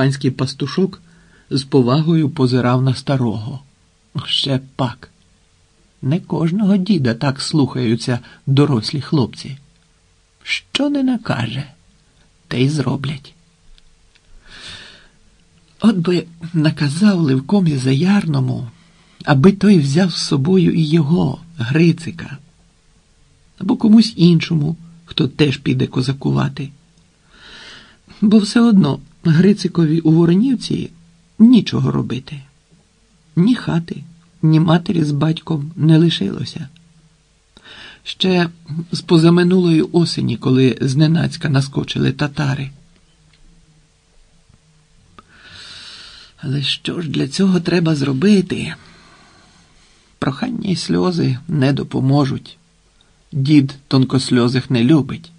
Панський пастушок з повагою позирав на старого. Ще пак. Не кожного діда так слухаються дорослі хлопці. Що не накаже, те й зроблять. От би наказав Левкомі Заярному, аби той взяв з собою і його, Грицика, або комусь іншому, хто теж піде козакувати. Бо все одно Грицикові у Воронівці нічого робити. Ні хати, ні матері з батьком не лишилося. Ще з позаминулої осені, коли зненацька наскочили татари. Але що ж для цього треба зробити? Прохання й сльози не допоможуть. Дід тонкосльозих не любить.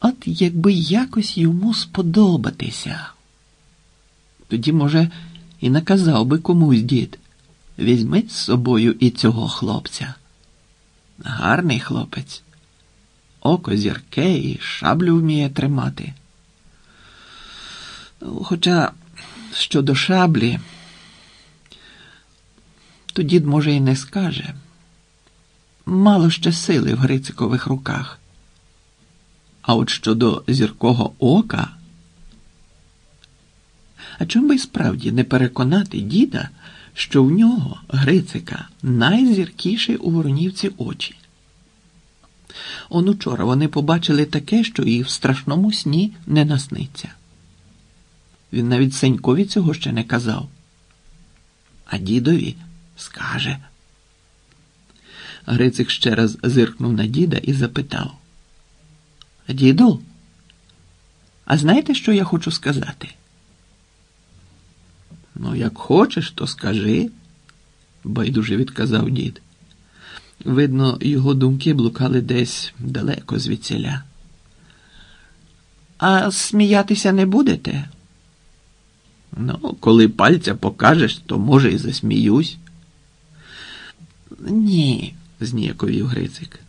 От якби якось йому сподобатися, тоді, може, і наказав би комусь дід візьміть з собою і цього хлопця. Гарний хлопець, око зірке і шаблю вміє тримати. Хоча щодо шаблі, то дід, може, і не скаже. Мало ще сили в Грицикових руках. А от щодо зіркого ока, а чому би справді не переконати діда, що в нього, Грицика, найзіркіші у воронівці очі? Он учора вони побачили таке, що і в страшному сні не насниться. Він навіть Сенькові цього ще не казав. А дідові скаже. Грицик ще раз зиркнув на діда і запитав. Діду, а знаєте, що я хочу сказати? Ну, як хочеш, то скажи, байдуже відказав дід. Видно, його думки блукали десь далеко звідсіля. А сміятися не будете? Ну, коли пальця покажеш, то може і засміюсь. Ні, зніяковів Грицик.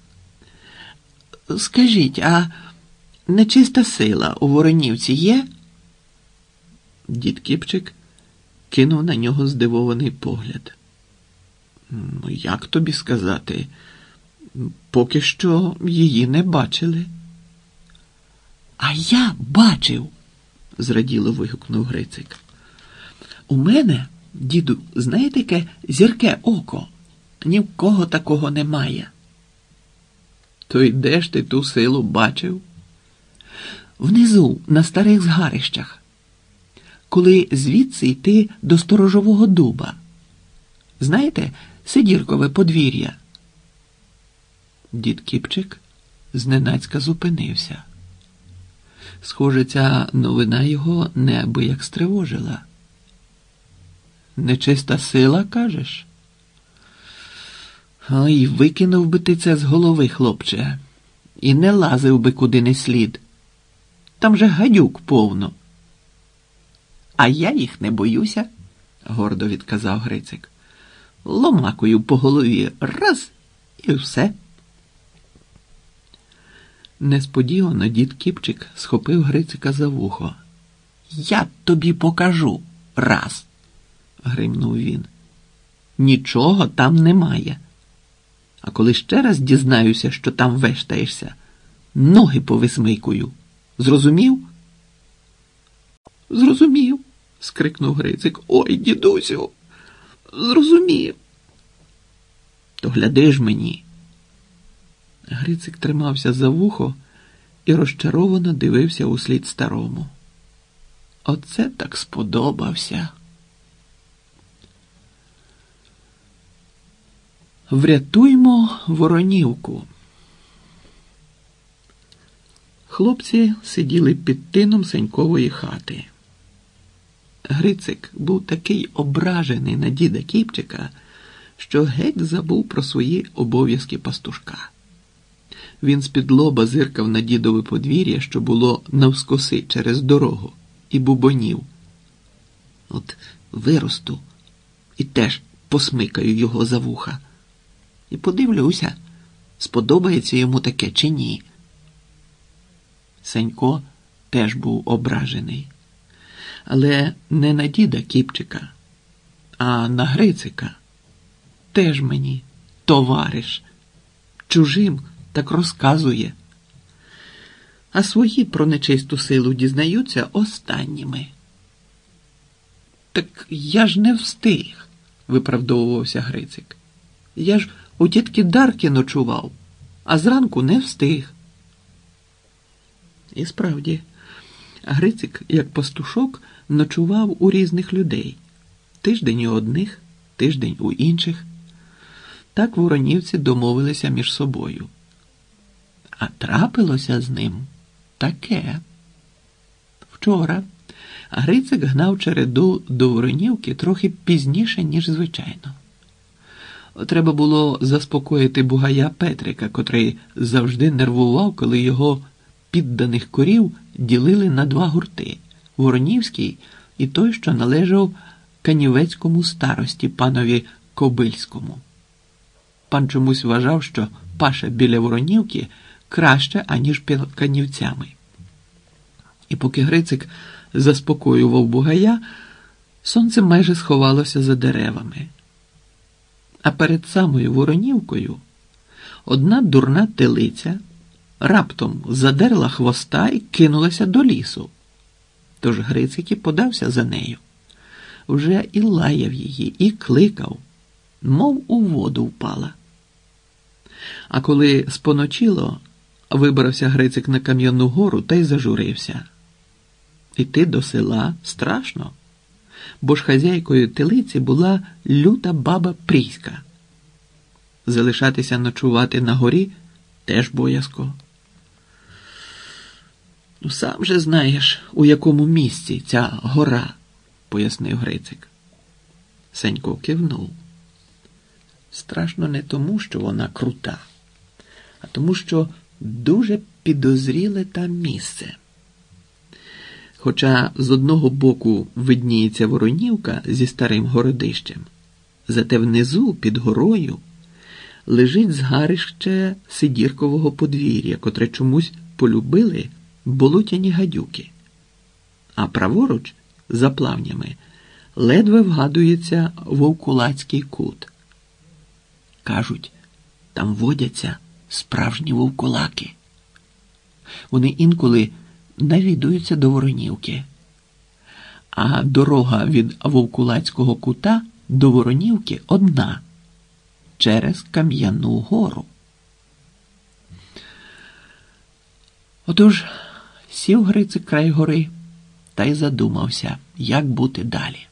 Скажіть, а нечиста сила у Воронівці є? Дід Кіпчик кинув на нього здивований погляд. Ну, як тобі сказати? Поки що її не бачили. А я бачив, зраділо вигукнув Грицик. У мене, діду, знаєте, яке зірке око. Ні в кого такого немає. То й де ж ти ту силу бачив? Внизу, на старих згарищах, коли звідси йти до сторожового дуба. Знаєте, Сидіркове подвір'я. Дід Кіпчик зненацька зупинився. Схоже, ця новина його неабияк стривожила. Нечиста сила, кажеш? Ой, викинув би ти це з голови, хлопче, і не лазив би куди не слід. Там же гадюк повно. А я їх не боюся, гордо відказав Грицик. Ломакою по голові раз і все. Несподівано дід Кіпчик схопив Грицика за вухо. Я тобі покажу раз, гримнув він. Нічого там немає. А коли ще раз дізнаюся, що там вештаєшся, ноги повисмикую. Зрозумів? Зрозумів, скрикнув Грицик. Ой, дідусю, зрозумів. То гляди ж мені. Грицик тримався за вухо і розчаровано дивився услід старому. Оце так сподобався. Врятуймо Воронівку. Хлопці сиділи під тином Сенькової хати. Грицик був такий ображений на діда Кіпчика, що геть забув про свої обов'язки пастушка. Він з-під лоба зиркав на дідове подвір'я, що було навскоси через дорогу, і бубонів. От виросту і теж посмикаю його за вуха. І подивлюся, сподобається йому таке чи ні. Сенько теж був ображений. Але не на діда Кіпчика, а на Грицика. Теж мені товариш. Чужим так розказує. А свої про нечисту силу дізнаються останніми. Так я ж не встиг, виправдовувався Грицик. Я ж у тітки Дарки ночував, а зранку не встиг. І справді, Грицик, як пастушок, ночував у різних людей тиждень у одних, тиждень у інших. Так воронівці домовилися між собою. А трапилося з ним таке. Вчора Грицик гнав череду до Воронівки трохи пізніше, ніж звичайно. Треба було заспокоїти бугая Петрика, котрий завжди нервував, коли його підданих корів ділили на два гурти Воронівський і той, що належав канівецькому старості панові Кобильському. Пан чомусь вважав, що паша біля Воронівки краще, аніж під канівцями. І поки Грицик заспокоював бугая, сонце майже сховалося за деревами. А перед самою Воронівкою одна дурна телиця раптом задерла хвоста і кинулася до лісу. Тож Грицик і подався за нею. Вже і лаяв її, і кликав, мов у воду впала. А коли споночило, вибрався Грицик на Кам'яну гору та й зажурився. Іти до села страшно, бо ж хазяйкою телиці була люта баба Пріська. Залишатися ночувати на горі теж боязко. Ну, сам же знаєш, у якому місці ця гора, пояснив Грицик. Сенько кивнув. Страшно не тому, що вона крута, а тому, що дуже підозріле там місце. Хоча з одного боку видніється Воронівка зі старим городищем, зате внизу, під горою, лежить згарище Сидіркового подвір'я, котре чомусь полюбили болотяні гадюки. А праворуч, за плавнями, ледве вгадується вовкулацький кут. Кажуть, там водяться справжні вовкулаки. Вони інколи навідуються до Воронівки, а дорога від Вовкулацького кута до Воронівки одна через Кам'яну гору. Отож сів Грицик край гори та й задумався, як бути далі.